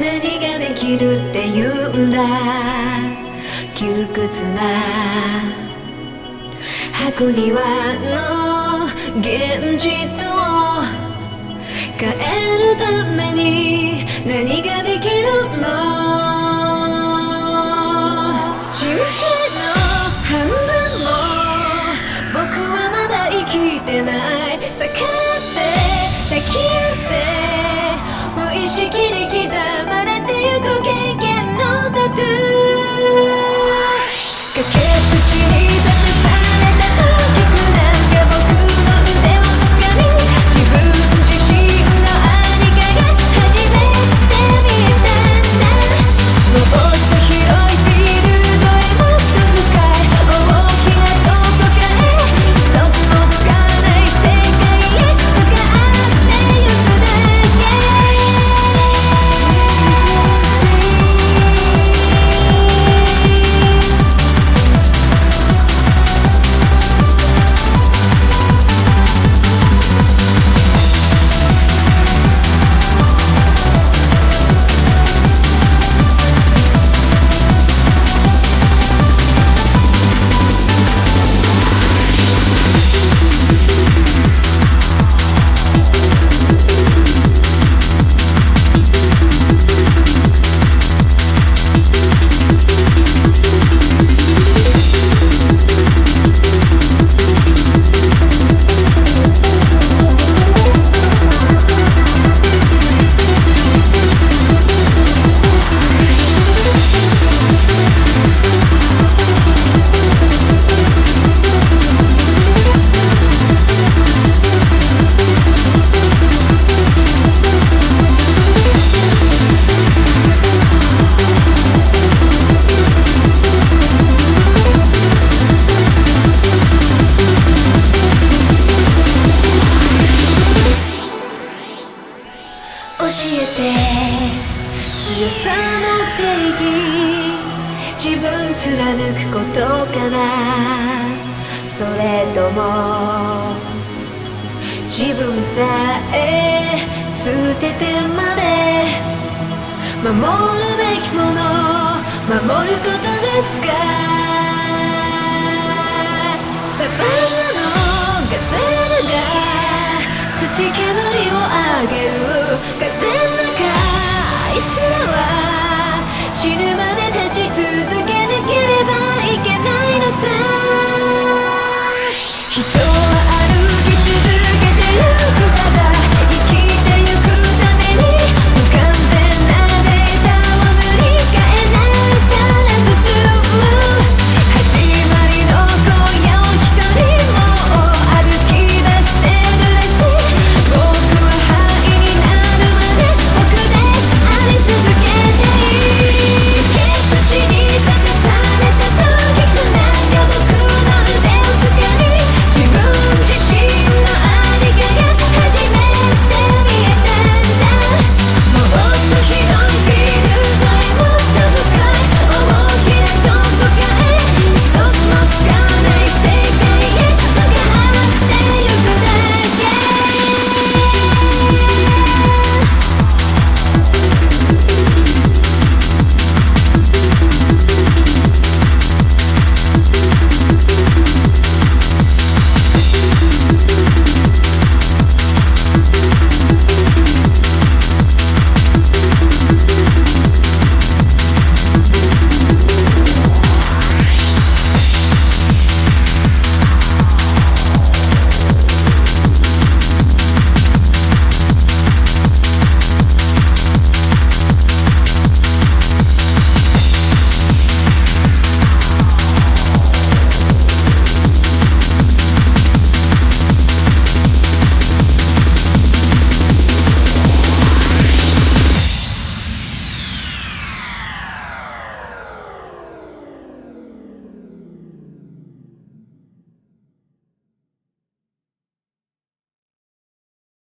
何ができるって言うんだ？窮屈な箱庭の現実を変えるために何ができるの？人生の半分も僕はまだ生きてない。逆って抱き合識に刻まれてゆく経験のタトゥー強さの定義自分貫くことかなそれとも自分さえ捨ててまで守るべきもの守ることですか？サバナのガゼルが土煙を上